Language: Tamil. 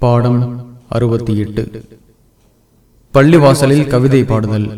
பாடம் அறுபத்தி எட்டு. பள்ளிவாசலில் கவிதை பாடுதல்.